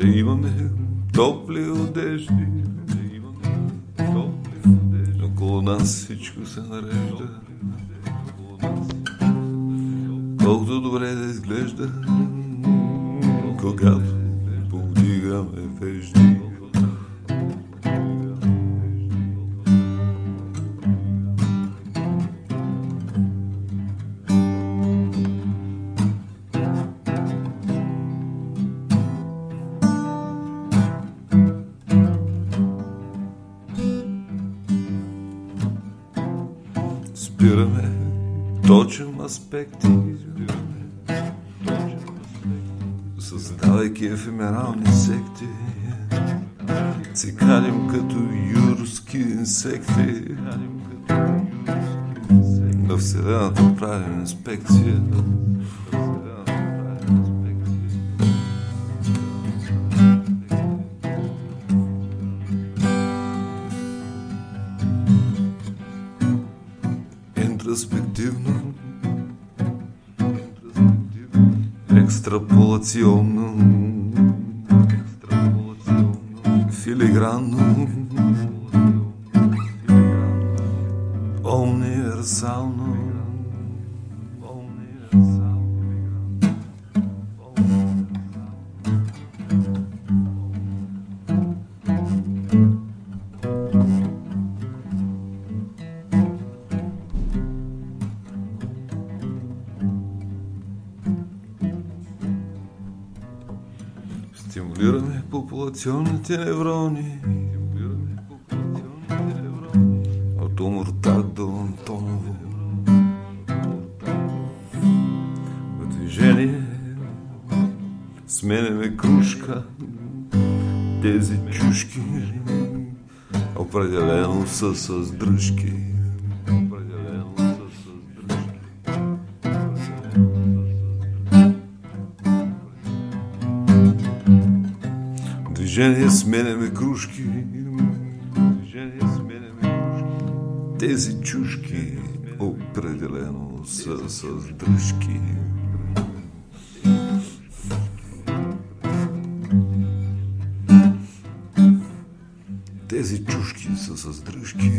да имаме топли одежди. Около нас всичко се нарежда. Колкото добре да изглежда, когато Спираме, точим аспекти, създавайки ефемерални секти, цикалим като юрски инсекти. На Вселената правим инспекция. Интроспективно, екстраполационно, филигранно, универсално. Стимулираме популационните неврони. От Умуртак до Антоново. В движение сменяме кружка. Тези чушки определено са с дръжки. Определено Движение сменяме кружки. Движение сменяме кружки. Тези чушки определено са с дръжки. Тези чушки са с дръжки.